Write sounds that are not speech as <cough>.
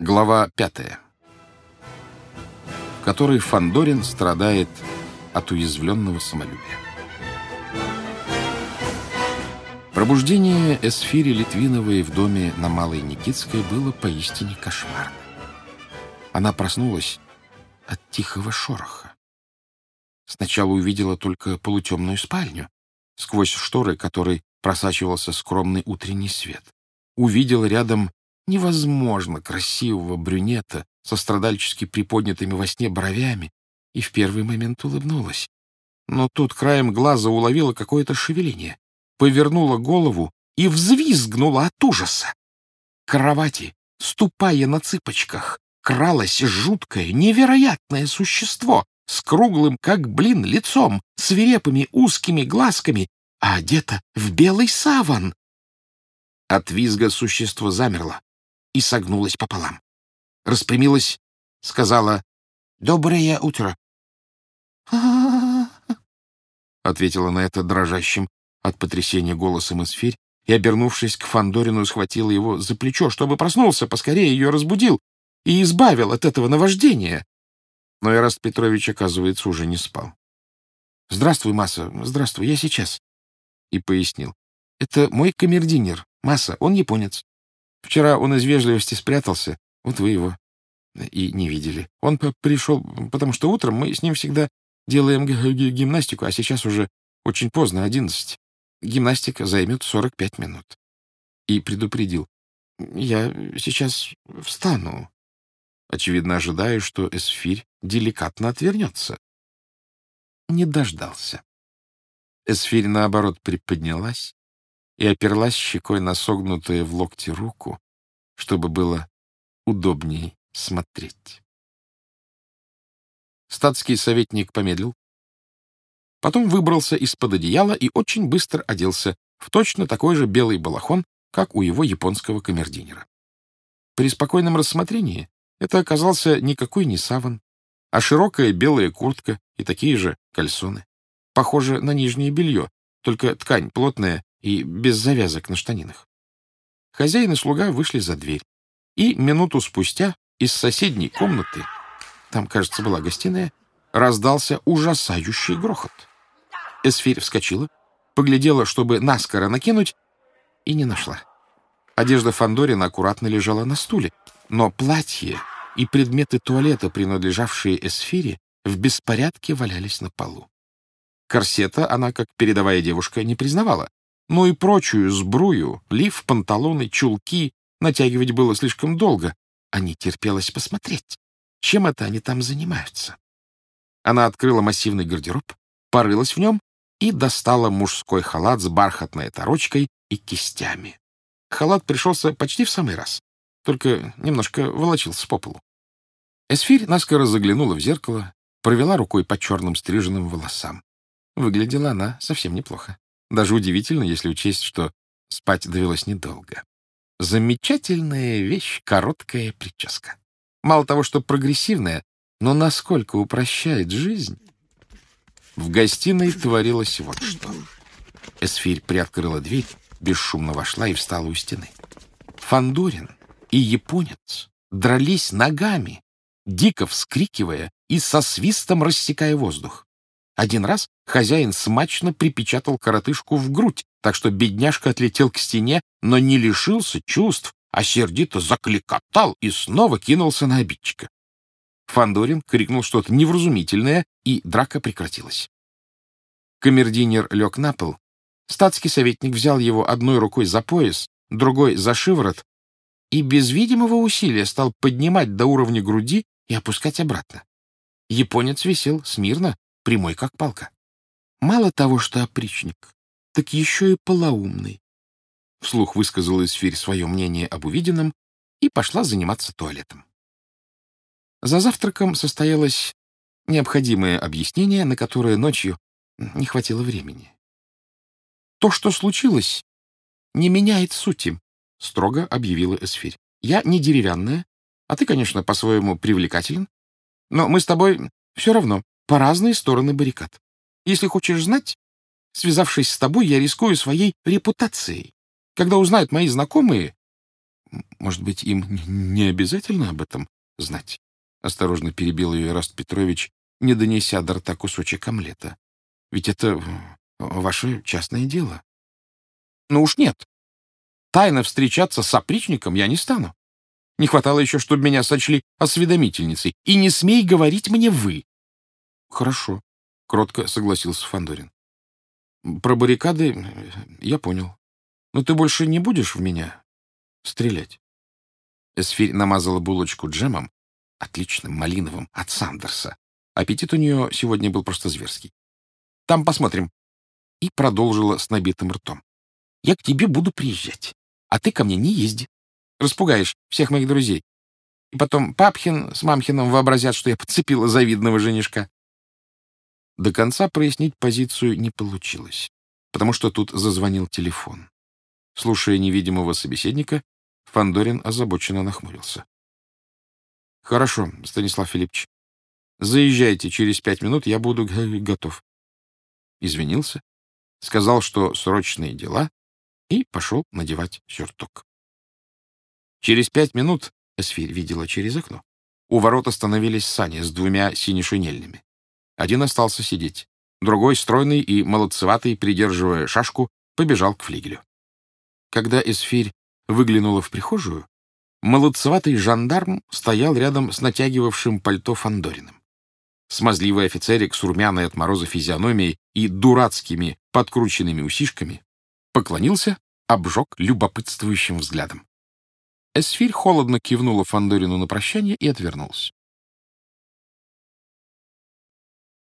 Глава пятая, в которой Фандорин страдает от уязвленного самолюбия. Пробуждение Эсфири Литвиновой в доме на Малой Никитской было поистине кошмарным. Она проснулась от тихого шороха. Сначала увидела только полутемную спальню, сквозь шторы которой просачивался скромный утренний свет. Увидела рядом невозможно красивого брюнета со страдальчески приподнятыми во сне бровями и в первый момент улыбнулась. Но тут краем глаза уловила какое-то шевеление, повернула голову и взвизгнула от ужаса. К кровати, ступая на цыпочках, кралось жуткое, невероятное существо с круглым, как блин, лицом, свирепыми узкими глазками, а одето в белый саван. От визга существо замерло, и согнулась пополам. Распрямилась, сказала «Доброе утро». <laughs> ответила на это дрожащим от потрясения голосом эсфирь и, обернувшись к Фандорину, схватила его за плечо, чтобы проснулся, поскорее ее разбудил и избавил от этого наваждения. Но Ираст Петрович, оказывается, уже не спал. «Здравствуй, Масса, здравствуй, я сейчас», — и пояснил. «Это мой камердинер, Масса, он японец. Вчера он из вежливости спрятался, вот вы его и не видели. Он пришел, потому что утром мы с ним всегда делаем гимнастику, а сейчас уже очень поздно, одиннадцать. Гимнастика займет сорок пять минут. И предупредил. Я сейчас встану, очевидно ожидая, что Эсфирь деликатно отвернется. Не дождался. Эсфирь, наоборот, приподнялась, и оперлась щекой на согнутую в локте руку, чтобы было удобней смотреть. Статский советник помедлил, потом выбрался из-под одеяла и очень быстро оделся в точно такой же белый балахон, как у его японского камердинера. При спокойном рассмотрении это оказался никакой не саван, а широкая белая куртка и такие же кальсоны. Похоже на нижнее белье, только ткань плотная и без завязок на штанинах. Хозяин и слуга вышли за дверь, и минуту спустя из соседней комнаты, там, кажется, была гостиная, раздался ужасающий грохот. Эсфирь вскочила, поглядела, чтобы наскоро накинуть, и не нашла. Одежда Фандорина аккуратно лежала на стуле, но платье и предметы туалета, принадлежавшие Эсфире, в беспорядке валялись на полу. Корсета она, как передовая девушка, не признавала, но и прочую сбрую, лиф, панталоны, чулки натягивать было слишком долго, а не терпелось посмотреть, чем это они там занимаются. Она открыла массивный гардероб, порылась в нем и достала мужской халат с бархатной оторочкой и кистями. Халат пришелся почти в самый раз, только немножко волочился по полу. Эсфирь наскоро заглянула в зеркало, провела рукой по черным стриженным волосам. Выглядела она совсем неплохо. Даже удивительно, если учесть, что спать довелось недолго. Замечательная вещь — короткая прическа. Мало того, что прогрессивная, но насколько упрощает жизнь. В гостиной творилось вот что. Эсфирь приоткрыла дверь, бесшумно вошла и встала у стены. Фандорин и японец дрались ногами, дико вскрикивая и со свистом рассекая воздух. Один раз хозяин смачно припечатал коротышку в грудь, так что бедняжка отлетел к стене, но не лишился чувств, а сердито закликотал и снова кинулся на обидчика. Фандорин крикнул что-то невразумительное, и драка прекратилась. Камердинер лег на пол. Статский советник взял его одной рукой за пояс, другой за шиворот и без видимого усилия стал поднимать до уровня груди и опускать обратно. Японец висел смирно, прямой как палка. Мало того, что опричник, так еще и полоумный. Вслух высказала Исфирь свое мнение об увиденном и пошла заниматься туалетом. За завтраком состоялось необходимое объяснение, на которое ночью не хватило времени. «То, что случилось, не меняет сути», — строго объявила Эсфирь. «Я не деревянная, а ты, конечно, по-своему привлекателен, но мы с тобой все равно по разные стороны баррикад. Если хочешь знать, связавшись с тобой, я рискую своей репутацией. Когда узнают мои знакомые, Может быть, им не обязательно об этом знать? Осторожно перебил ее Раст Петрович, не донеся до рта кусочек омлета. Ведь это ваше частное дело. Ну уж нет. Тайно встречаться с опричником я не стану. Не хватало еще, чтобы меня сочли осведомительницей. И не смей говорить мне «вы». — Хорошо, — кротко согласился Фандорин. Про баррикады я понял. Но ты больше не будешь в меня стрелять? Эсфирь намазала булочку джемом, отличным, малиновым, от Сандерса. Аппетит у нее сегодня был просто зверский. Там посмотрим. И продолжила с набитым ртом. Я к тебе буду приезжать, а ты ко мне не езди. Распугаешь всех моих друзей. И потом Папхин с Мамхином вообразят, что я подцепила завидного женишка. До конца прояснить позицию не получилось, потому что тут зазвонил телефон. Слушая невидимого собеседника, Фандорин озабоченно нахмурился. — Хорошо, Станислав Филиппович. Заезжайте через пять минут, я буду готов. Извинился, сказал, что срочные дела, и пошел надевать сюртук. Через пять минут, Эсфирь видела через окно, у ворот остановились сани с двумя синешинельными. Один остался сидеть. Другой, стройный и молодцеватый, придерживая шашку, побежал к флигелю. Когда Эсфирь выглянула в прихожую, молодцеватый жандарм стоял рядом с натягивавшим пальто Фандориным. Смазливый офицерик с румяной от мороза физиономией и дурацкими подкрученными усишками поклонился, обжег любопытствующим взглядом. Эсфирь холодно кивнула Фандорину на прощание и отвернулась.